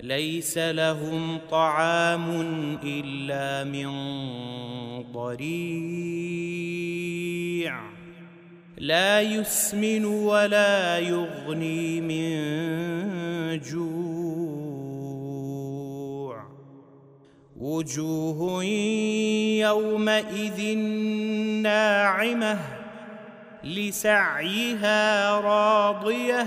ليس لهم طعام إلا من ضريع. لا يسمن ولا يغني من جوع. وجوه يومئذ ناعمة لسعيها راضية.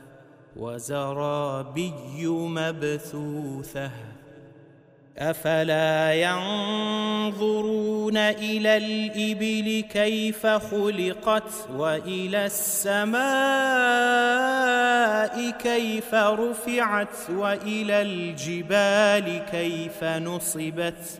وزرابي مبثوثة. أفلا ينظرون إلى الإبل كيف خلقت وإلى السماء كيف رفعت وإلى الجبال كيف نصبت.